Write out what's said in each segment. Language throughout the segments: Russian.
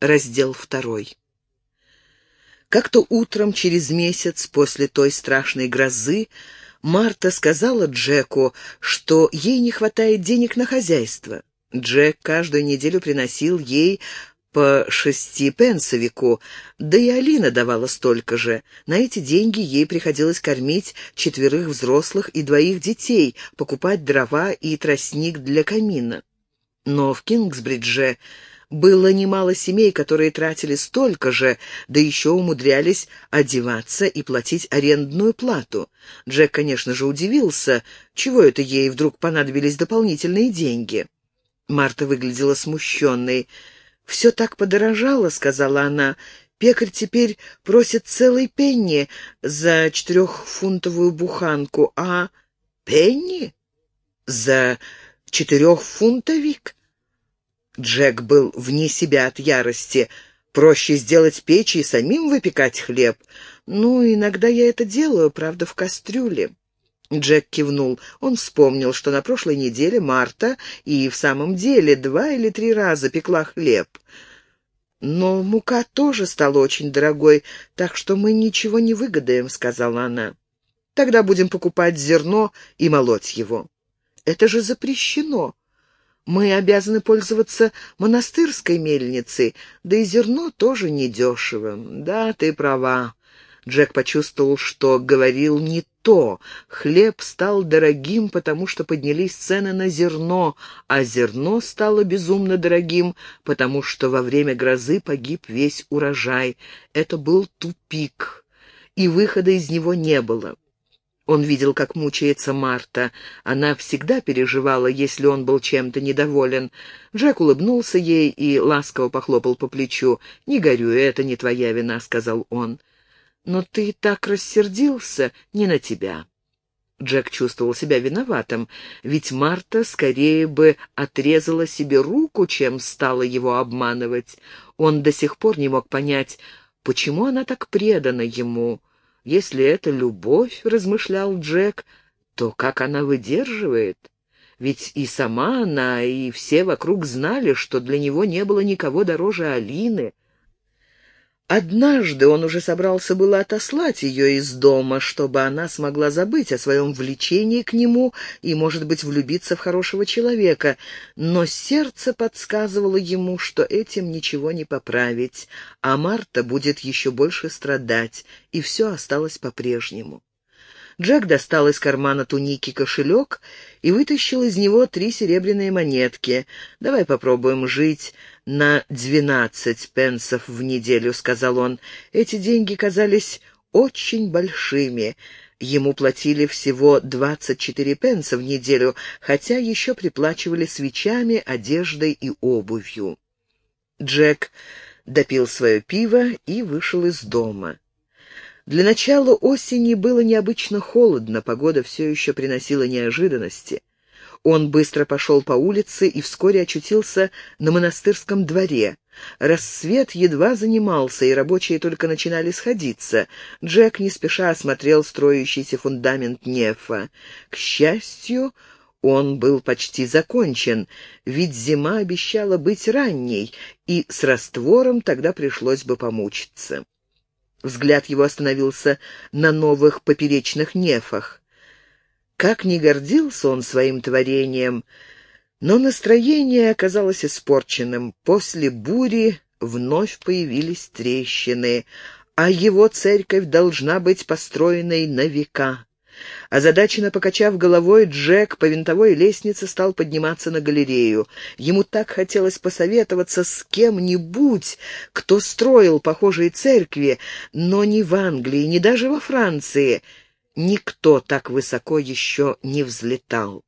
Раздел второй. Как-то утром, через месяц после той страшной грозы, Марта сказала Джеку, что ей не хватает денег на хозяйство. Джек каждую неделю приносил ей по шести пенсовику, да и Алина давала столько же. На эти деньги ей приходилось кормить четверых взрослых и двоих детей, покупать дрова и тростник для камина. Но в Кингсбридже было немало семей, которые тратили столько же, да еще умудрялись одеваться и платить арендную плату. Джек, конечно же, удивился, чего это ей вдруг понадобились дополнительные деньги. Марта выглядела смущенной. «Все так подорожало», — сказала она. «Пекарь теперь просит целый пенни за четырехфунтовую буханку, а...» «Пенни? За четырехфунтовик?» Джек был вне себя от ярости. Проще сделать печь и самим выпекать хлеб. Ну, иногда я это делаю, правда, в кастрюле. Джек кивнул. Он вспомнил, что на прошлой неделе Марта и в самом деле два или три раза пекла хлеб. «Но мука тоже стала очень дорогой, так что мы ничего не выгадаем», — сказала она. «Тогда будем покупать зерно и молоть его». «Это же запрещено. Мы обязаны пользоваться монастырской мельницей, да и зерно тоже недешево. Да, ты права». Джек почувствовал, что говорил не то. Хлеб стал дорогим, потому что поднялись цены на зерно, а зерно стало безумно дорогим, потому что во время грозы погиб весь урожай. Это был тупик, и выхода из него не было. Он видел, как мучается Марта. Она всегда переживала, если он был чем-то недоволен. Джек улыбнулся ей и ласково похлопал по плечу. «Не горюй, это не твоя вина», — сказал он. «Но ты так рассердился не на тебя». Джек чувствовал себя виноватым, ведь Марта скорее бы отрезала себе руку, чем стала его обманывать. Он до сих пор не мог понять, почему она так предана ему. Если это любовь, — размышлял Джек, — то как она выдерживает? Ведь и сама она, и все вокруг знали, что для него не было никого дороже Алины — Однажды он уже собрался было отослать ее из дома, чтобы она смогла забыть о своем влечении к нему и, может быть, влюбиться в хорошего человека, но сердце подсказывало ему, что этим ничего не поправить, а Марта будет еще больше страдать, и все осталось по-прежнему. Джек достал из кармана туники кошелек и вытащил из него три серебряные монетки. «Давай попробуем жить на двенадцать пенсов в неделю», — сказал он. Эти деньги казались очень большими. Ему платили всего двадцать четыре пенса в неделю, хотя еще приплачивали свечами, одеждой и обувью. Джек допил свое пиво и вышел из дома. Для начала осени было необычно холодно, погода все еще приносила неожиданности. Он быстро пошел по улице и вскоре очутился на монастырском дворе. Рассвет едва занимался, и рабочие только начинали сходиться. Джек не спеша осмотрел строящийся фундамент нефа. К счастью, он был почти закончен, ведь зима обещала быть ранней, и с раствором тогда пришлось бы помучиться. Взгляд его остановился на новых поперечных нефах. Как ни гордился он своим творением, но настроение оказалось испорченным. После бури вновь появились трещины, а его церковь должна быть построенной на века. Озадаченно покачав головой, Джек по винтовой лестнице стал подниматься на галерею. Ему так хотелось посоветоваться с кем-нибудь, кто строил похожие церкви, но ни в Англии, ни даже во Франции никто так высоко еще не взлетал.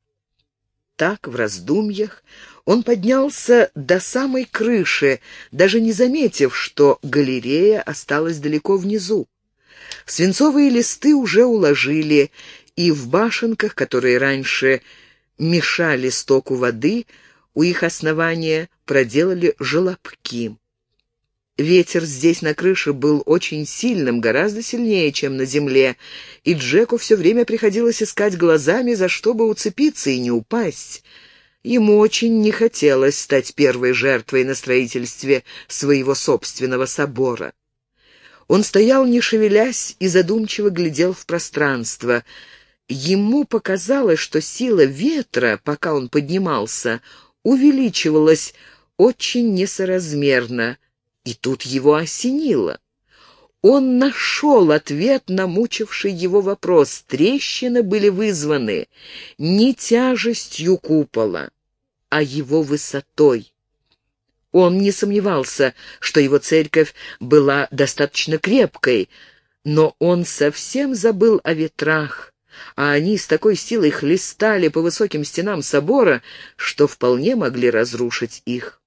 Так, в раздумьях, он поднялся до самой крыши, даже не заметив, что галерея осталась далеко внизу. Свинцовые листы уже уложили, и в башенках, которые раньше мешали стоку воды, у их основания проделали желобки. Ветер здесь на крыше был очень сильным, гораздо сильнее, чем на земле, и Джеку все время приходилось искать глазами, за что бы уцепиться и не упасть. Ему очень не хотелось стать первой жертвой на строительстве своего собственного собора. Он стоял, не шевелясь, и задумчиво глядел в пространство. Ему показалось, что сила ветра, пока он поднимался, увеличивалась очень несоразмерно, и тут его осенило. Он нашел ответ на мучивший его вопрос. Трещины были вызваны не тяжестью купола, а его высотой. Он не сомневался, что его церковь была достаточно крепкой, но он совсем забыл о ветрах, а они с такой силой хлестали по высоким стенам собора, что вполне могли разрушить их.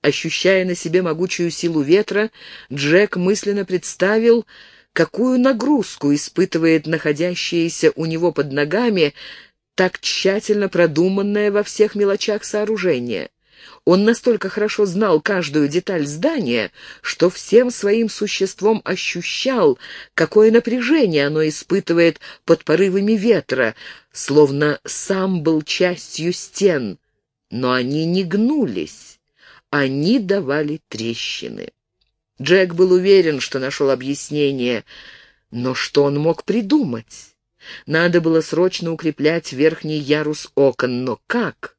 Ощущая на себе могучую силу ветра, Джек мысленно представил, какую нагрузку испытывает находящееся у него под ногами так тщательно продуманное во всех мелочах сооружение. Он настолько хорошо знал каждую деталь здания, что всем своим существом ощущал, какое напряжение оно испытывает под порывами ветра, словно сам был частью стен, но они не гнулись они давали трещины. Джек был уверен, что нашел объяснение, но что он мог придумать? Надо было срочно укреплять верхний ярус окон, но как?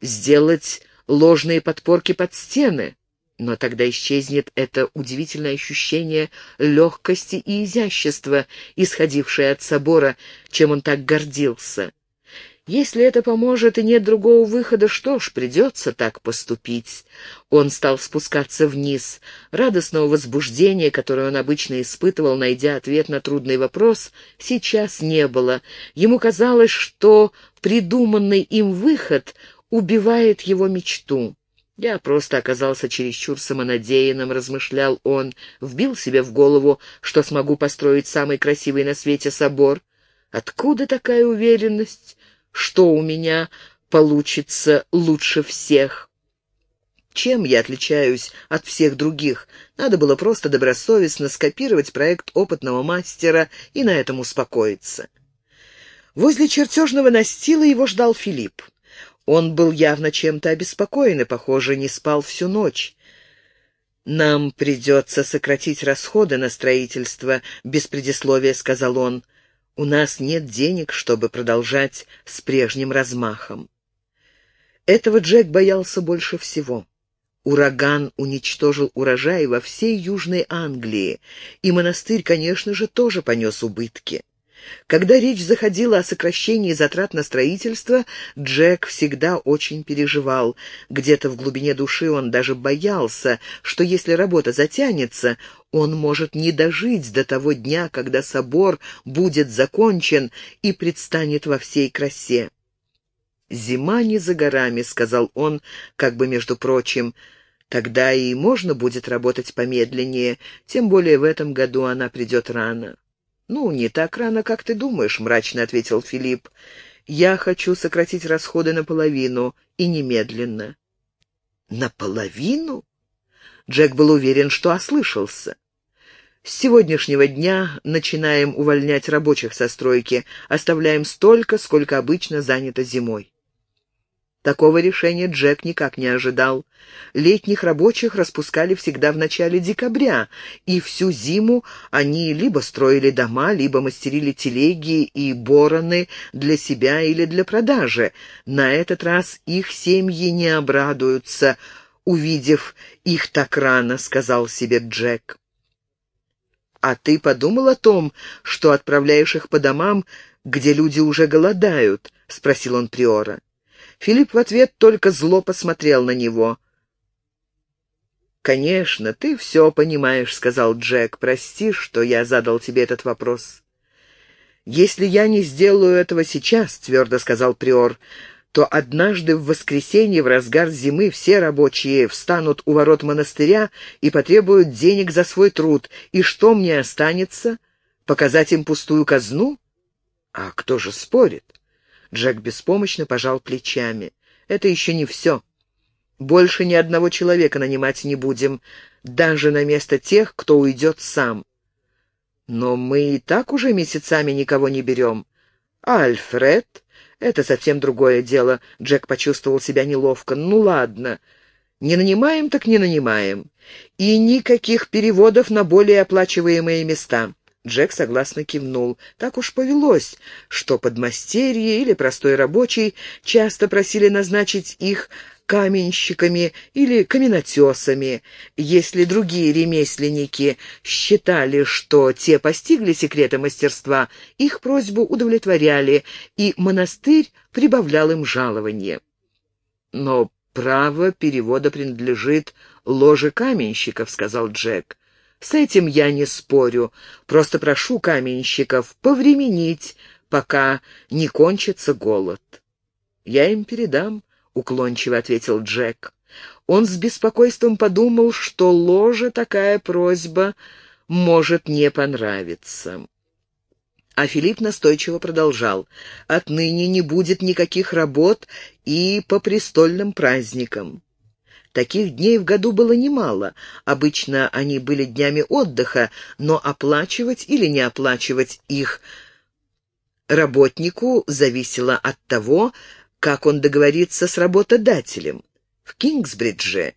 Сделать ложные подпорки под стены? Но тогда исчезнет это удивительное ощущение легкости и изящества, исходившее от собора, чем он так гордился. Если это поможет и нет другого выхода, что ж, придется так поступить. Он стал спускаться вниз. Радостного возбуждения, которое он обычно испытывал, найдя ответ на трудный вопрос, сейчас не было. Ему казалось, что придуманный им выход убивает его мечту. «Я просто оказался чересчур самонадеянным», — размышлял он, вбил себе в голову, что смогу построить самый красивый на свете собор. «Откуда такая уверенность?» что у меня получится лучше всех. Чем я отличаюсь от всех других? Надо было просто добросовестно скопировать проект опытного мастера и на этом успокоиться. Возле чертежного настила его ждал Филипп. Он был явно чем-то обеспокоен и, похоже, не спал всю ночь. «Нам придется сократить расходы на строительство», — без предисловия сказал он. У нас нет денег, чтобы продолжать с прежним размахом. Этого Джек боялся больше всего. Ураган уничтожил урожай во всей Южной Англии, и монастырь, конечно же, тоже понес убытки. Когда речь заходила о сокращении затрат на строительство, Джек всегда очень переживал. Где-то в глубине души он даже боялся, что если работа затянется, он может не дожить до того дня, когда собор будет закончен и предстанет во всей красе. «Зима не за горами», — сказал он, как бы между прочим. «Тогда и можно будет работать помедленнее, тем более в этом году она придет рано». «Ну, не так рано, как ты думаешь», — мрачно ответил Филипп. «Я хочу сократить расходы наполовину, и немедленно». «Наполовину?» Джек был уверен, что ослышался. «С сегодняшнего дня начинаем увольнять рабочих со стройки, оставляем столько, сколько обычно занято зимой». Такого решения Джек никак не ожидал. Летних рабочих распускали всегда в начале декабря, и всю зиму они либо строили дома, либо мастерили телеги и бороны для себя или для продажи. На этот раз их семьи не обрадуются, увидев их так рано, сказал себе Джек. «А ты подумал о том, что отправляешь их по домам, где люди уже голодают?» — спросил он Приора. Филипп в ответ только зло посмотрел на него. «Конечно, ты все понимаешь», — сказал Джек. «Прости, что я задал тебе этот вопрос». «Если я не сделаю этого сейчас», — твердо сказал Приор, то однажды в воскресенье в разгар зимы все рабочие встанут у ворот монастыря и потребуют денег за свой труд. И что мне останется? Показать им пустую казну? А кто же спорит? Джек беспомощно пожал плечами. «Это еще не все. Больше ни одного человека нанимать не будем, даже на место тех, кто уйдет сам. Но мы и так уже месяцами никого не берем. Альфред? Это совсем другое дело. Джек почувствовал себя неловко. Ну ладно. Не нанимаем, так не нанимаем. И никаких переводов на более оплачиваемые места. Джек согласно кивнул. Так уж повелось, что подмастерье или простой рабочий часто просили назначить их каменщиками или каменотесами. Если другие ремесленники считали, что те постигли секреты мастерства, их просьбу удовлетворяли, и монастырь прибавлял им жалование. Но право перевода принадлежит ложе каменщиков, сказал Джек. С этим я не спорю. Просто прошу каменщиков повременить, пока не кончится голод. Я им передам, — уклончиво ответил Джек. Он с беспокойством подумал, что ложе такая просьба может не понравиться. А Филипп настойчиво продолжал. «Отныне не будет никаких работ и по престольным праздникам. Таких дней в году было немало. Обычно они были днями отдыха, но оплачивать или не оплачивать их работнику зависело от того, как он договорится с работодателем. В Кингсбридже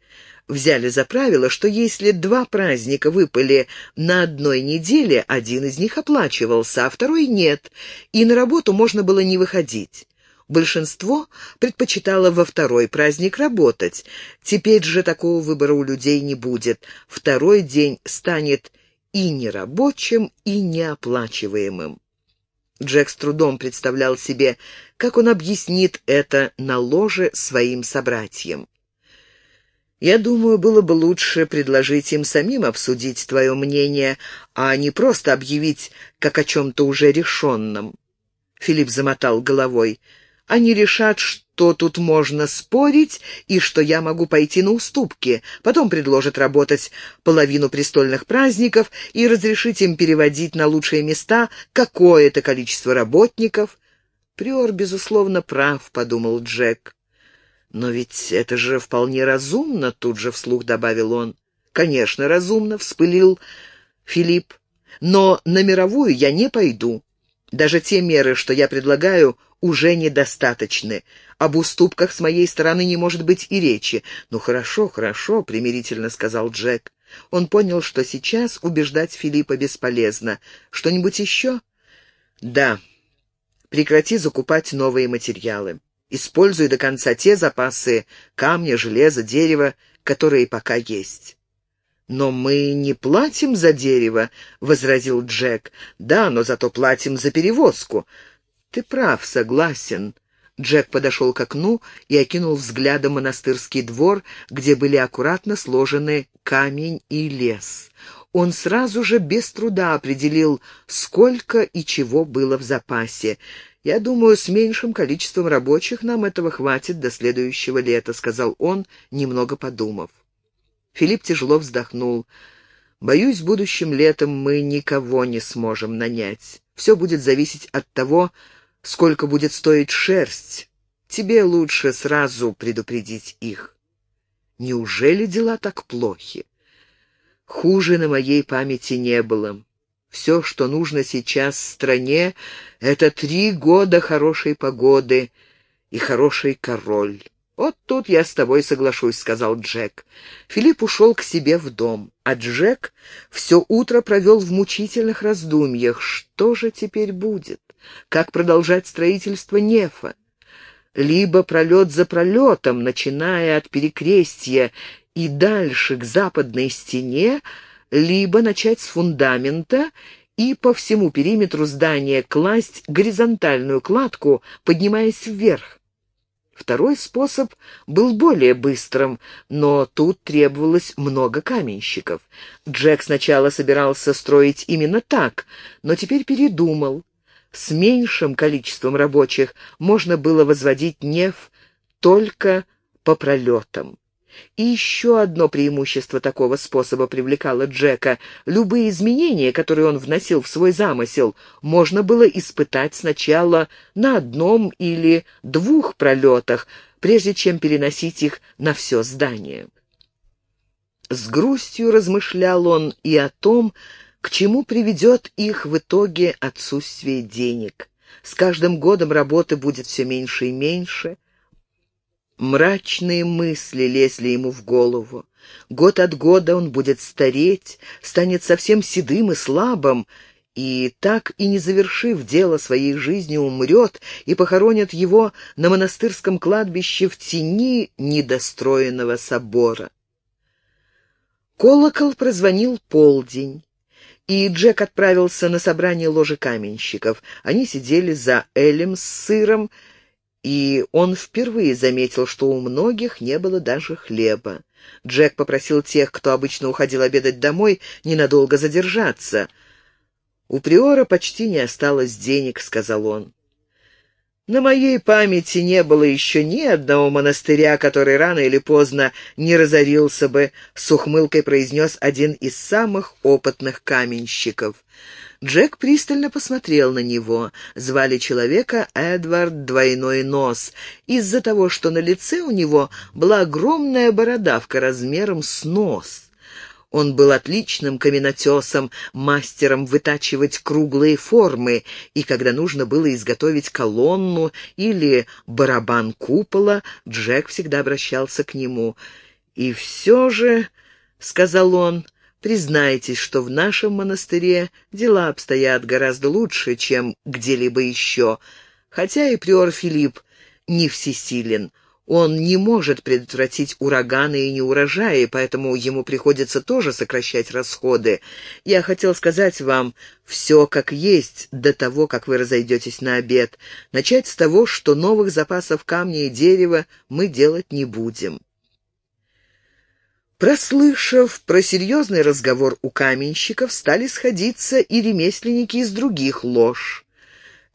взяли за правило, что если два праздника выпали на одной неделе, один из них оплачивался, а второй нет, и на работу можно было не выходить. Большинство предпочитало во второй праздник работать. Теперь же такого выбора у людей не будет. Второй день станет и нерабочим, и неоплачиваемым. Джек с трудом представлял себе, как он объяснит это на ложе своим собратьям. «Я думаю, было бы лучше предложить им самим обсудить твое мнение, а не просто объявить как о чем-то уже решенном». Филипп замотал головой. Они решат, что тут можно спорить и что я могу пойти на уступки. Потом предложат работать половину престольных праздников и разрешить им переводить на лучшие места какое-то количество работников. Приор, безусловно, прав, — подумал Джек. «Но ведь это же вполне разумно», — тут же вслух добавил он. «Конечно, разумно», — вспылил Филипп. «Но на мировую я не пойду. Даже те меры, что я предлагаю, уже недостаточны. Об уступках с моей стороны не может быть и речи. «Ну хорошо, хорошо», — примирительно сказал Джек. Он понял, что сейчас убеждать Филиппа бесполезно. «Что-нибудь еще?» «Да. Прекрати закупать новые материалы. Используй до конца те запасы камня, железа, дерева, которые пока есть». «Но мы не платим за дерево», — возразил Джек. «Да, но зато платим за перевозку. «Ты прав, согласен». Джек подошел к окну и окинул взглядом монастырский двор, где были аккуратно сложены камень и лес. Он сразу же без труда определил, сколько и чего было в запасе. «Я думаю, с меньшим количеством рабочих нам этого хватит до следующего лета», — сказал он, немного подумав. Филипп тяжело вздохнул. «Боюсь, будущим летом мы никого не сможем нанять. Все будет зависеть от того, сколько будет стоить шерсть. Тебе лучше сразу предупредить их. Неужели дела так плохи? Хуже на моей памяти не было. Все, что нужно сейчас стране, — это три года хорошей погоды и хороший король. «Вот тут я с тобой соглашусь», — сказал Джек. Филипп ушел к себе в дом, а Джек все утро провел в мучительных раздумьях. Что же теперь будет? Как продолжать строительство Нефа? Либо пролет за пролетом, начиная от перекрестья и дальше к западной стене, либо начать с фундамента и по всему периметру здания класть горизонтальную кладку, поднимаясь вверх. Второй способ был более быстрым, но тут требовалось много каменщиков. Джек сначала собирался строить именно так, но теперь передумал. С меньшим количеством рабочих можно было возводить неф только по пролетам. И еще одно преимущество такого способа привлекало Джека. Любые изменения, которые он вносил в свой замысел, можно было испытать сначала на одном или двух пролетах, прежде чем переносить их на все здание. С грустью размышлял он и о том, к чему приведет их в итоге отсутствие денег. С каждым годом работы будет все меньше и меньше. Мрачные мысли лезли ему в голову. Год от года он будет стареть, станет совсем седым и слабым, и, так и не завершив дело своей жизни, умрет, и похоронят его на монастырском кладбище в тени недостроенного собора. Колокол прозвонил полдень, и Джек отправился на собрание ложи каменщиков. Они сидели за элем с сыром, и он впервые заметил, что у многих не было даже хлеба. Джек попросил тех, кто обычно уходил обедать домой, ненадолго задержаться — «У приора почти не осталось денег», — сказал он. «На моей памяти не было еще ни одного монастыря, который рано или поздно не разорился бы», — с ухмылкой произнес один из самых опытных каменщиков. Джек пристально посмотрел на него. Звали человека Эдвард Двойной Нос, из-за того, что на лице у него была огромная бородавка размером с нос. Он был отличным каменотесом, мастером вытачивать круглые формы, и когда нужно было изготовить колонну или барабан купола, Джек всегда обращался к нему. «И все же», — сказал он, — «признайтесь, что в нашем монастыре дела обстоят гораздо лучше, чем где-либо еще, хотя и приор Филипп не всесилен». Он не может предотвратить ураганы и неурожаи, поэтому ему приходится тоже сокращать расходы. Я хотел сказать вам все как есть до того, как вы разойдетесь на обед. Начать с того, что новых запасов камня и дерева мы делать не будем. Прослышав про серьезный разговор у каменщиков, стали сходиться и ремесленники из других лож.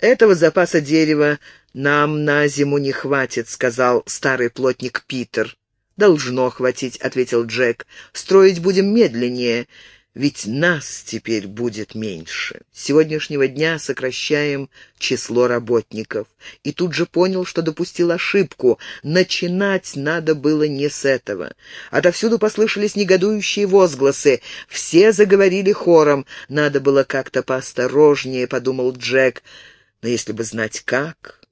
Этого запаса дерева «Нам на зиму не хватит», — сказал старый плотник Питер. «Должно хватить», — ответил Джек. «Строить будем медленнее, ведь нас теперь будет меньше. С сегодняшнего дня сокращаем число работников». И тут же понял, что допустил ошибку. Начинать надо было не с этого. Отовсюду послышались негодующие возгласы. Все заговорили хором. «Надо было как-то поосторожнее», — подумал Джек. «Но если бы знать как...»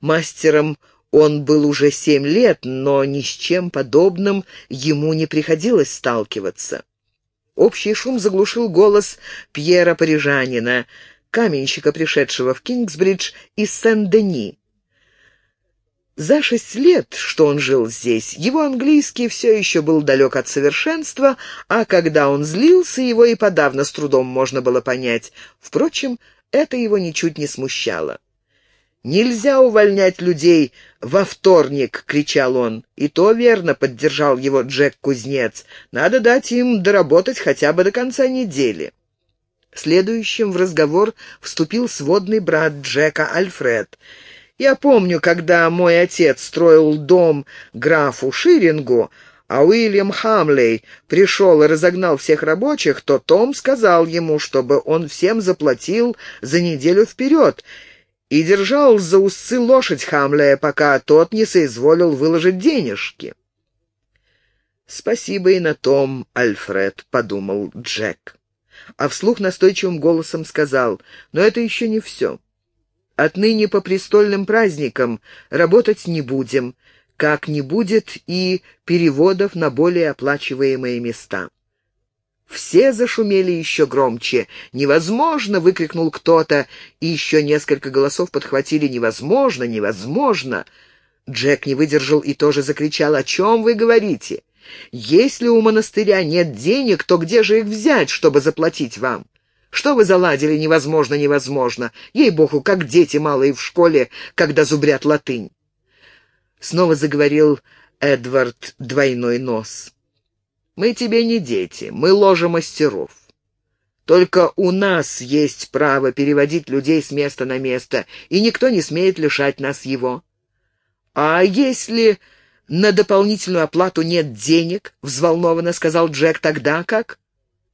Мастером он был уже семь лет, но ни с чем подобным ему не приходилось сталкиваться. Общий шум заглушил голос Пьера Парижанина, каменщика, пришедшего в Кингсбридж из Сен-Дени. За шесть лет, что он жил здесь, его английский все еще был далек от совершенства, а когда он злился, его и подавно с трудом можно было понять. Впрочем, это его ничуть не смущало. «Нельзя увольнять людей во вторник!» — кричал он. «И то верно!» — поддержал его Джек-кузнец. «Надо дать им доработать хотя бы до конца недели». Следующим в разговор вступил сводный брат Джека Альфред. «Я помню, когда мой отец строил дом графу Ширингу, а Уильям Хамлей пришел и разогнал всех рабочих, то Том сказал ему, чтобы он всем заплатил за неделю вперед, и держал за усы лошадь Хамлея, пока тот не соизволил выложить денежки. «Спасибо и на том, Альфред», — подумал Джек. А вслух настойчивым голосом сказал, «Но это еще не все. Отныне по престольным праздникам работать не будем, как не будет и переводов на более оплачиваемые места». Все зашумели еще громче. «Невозможно!» — выкрикнул кто-то, и еще несколько голосов подхватили «Невозможно! Невозможно!» Джек не выдержал и тоже закричал «О чем вы говорите? Если у монастыря нет денег, то где же их взять, чтобы заплатить вам? Что вы заладили невозможно, невозможно? Ей-богу, как дети малые в школе, когда зубрят латынь!» Снова заговорил Эдвард Двойной Нос. Мы тебе не дети, мы ложа мастеров. Только у нас есть право переводить людей с места на место, и никто не смеет лишать нас его. А если на дополнительную оплату нет денег, — взволнованно сказал Джек, — тогда как?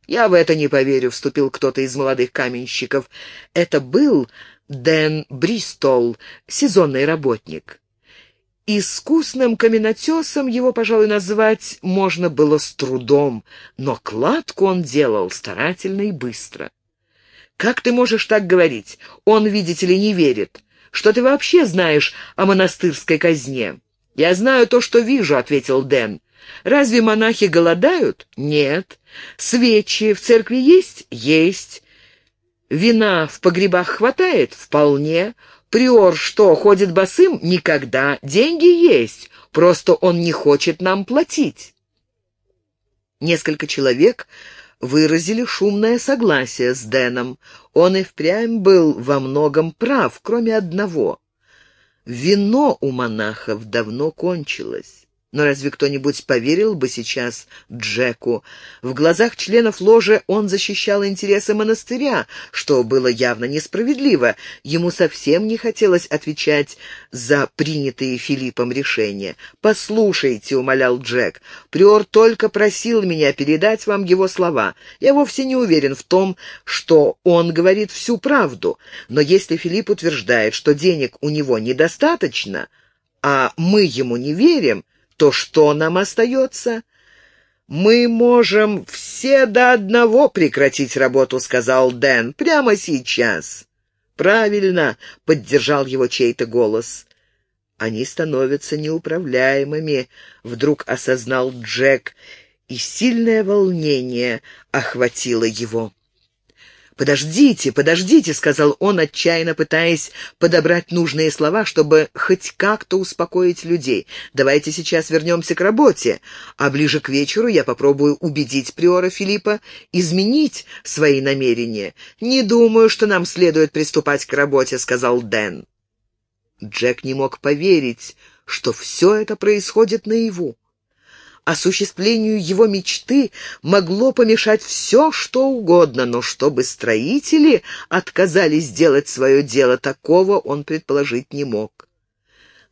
Я в это не поверю, — вступил кто-то из молодых каменщиков. Это был Дэн Бристол, сезонный работник. Искусным каменотесом его, пожалуй, назвать можно было с трудом, но кладку он делал старательно и быстро. «Как ты можешь так говорить? Он, видите ли, не верит. Что ты вообще знаешь о монастырской казне?» «Я знаю то, что вижу», — ответил Дэн. «Разве монахи голодают? Нет. Свечи в церкви есть? Есть. Вина в погребах хватает? Вполне. Приор что, ходит босым? Никогда. Деньги есть, просто он не хочет нам платить». Несколько человек выразили шумное согласие с Дэном. Он и впрямь был во многом прав, кроме одного. Вино у монахов давно кончилось. Но разве кто-нибудь поверил бы сейчас Джеку? В глазах членов ложи он защищал интересы монастыря, что было явно несправедливо. Ему совсем не хотелось отвечать за принятые Филиппом решения. «Послушайте», — умолял Джек, — «приор только просил меня передать вам его слова. Я вовсе не уверен в том, что он говорит всю правду. Но если Филипп утверждает, что денег у него недостаточно, а мы ему не верим, то что нам остается? «Мы можем все до одного прекратить работу», — сказал Дэн, — «прямо сейчас». «Правильно», — поддержал его чей-то голос. «Они становятся неуправляемыми», — вдруг осознал Джек, и сильное волнение охватило его. «Подождите, подождите», — сказал он, отчаянно пытаясь подобрать нужные слова, чтобы хоть как-то успокоить людей. «Давайте сейчас вернемся к работе, а ближе к вечеру я попробую убедить приора Филиппа изменить свои намерения. Не думаю, что нам следует приступать к работе», — сказал Дэн. Джек не мог поверить, что все это происходит наяву осуществлению его мечты могло помешать все, что угодно, но чтобы строители отказались делать свое дело, такого он предположить не мог.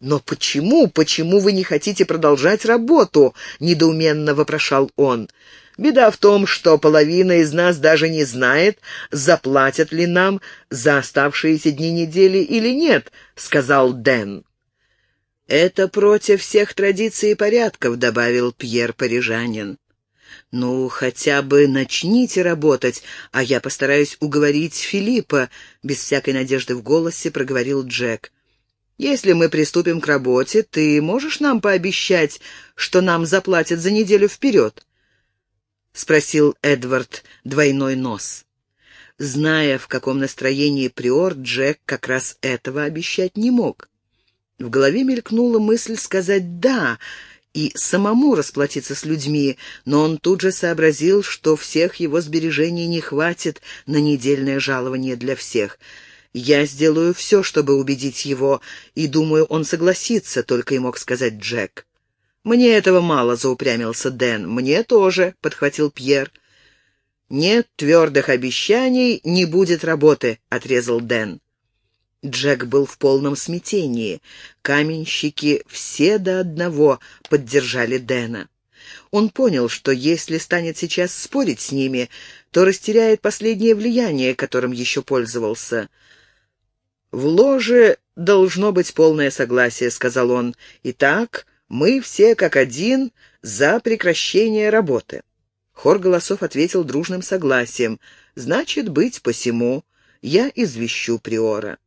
«Но почему, почему вы не хотите продолжать работу?» — недоуменно вопрошал он. «Беда в том, что половина из нас даже не знает, заплатят ли нам за оставшиеся дни недели или нет», — сказал Дэн. «Это против всех традиций и порядков», — добавил Пьер Парижанин. «Ну, хотя бы начните работать, а я постараюсь уговорить Филиппа», — без всякой надежды в голосе проговорил Джек. «Если мы приступим к работе, ты можешь нам пообещать, что нам заплатят за неделю вперед?» — спросил Эдвард двойной нос. Зная, в каком настроении приор, Джек как раз этого обещать не мог. В голове мелькнула мысль сказать «да», и самому расплатиться с людьми, но он тут же сообразил, что всех его сбережений не хватит на недельное жалование для всех. «Я сделаю все, чтобы убедить его, и, думаю, он согласится», — только и мог сказать Джек. «Мне этого мало», — заупрямился Дэн. «Мне тоже», — подхватил Пьер. «Нет твердых обещаний, не будет работы», — отрезал Дэн. Джек был в полном смятении. Каменщики все до одного поддержали Дэна. Он понял, что если станет сейчас спорить с ними, то растеряет последнее влияние, которым еще пользовался. «В ложе должно быть полное согласие», — сказал он. «Итак, мы все как один за прекращение работы». Хор голосов ответил дружным согласием. «Значит, быть посему. Я извещу Приора».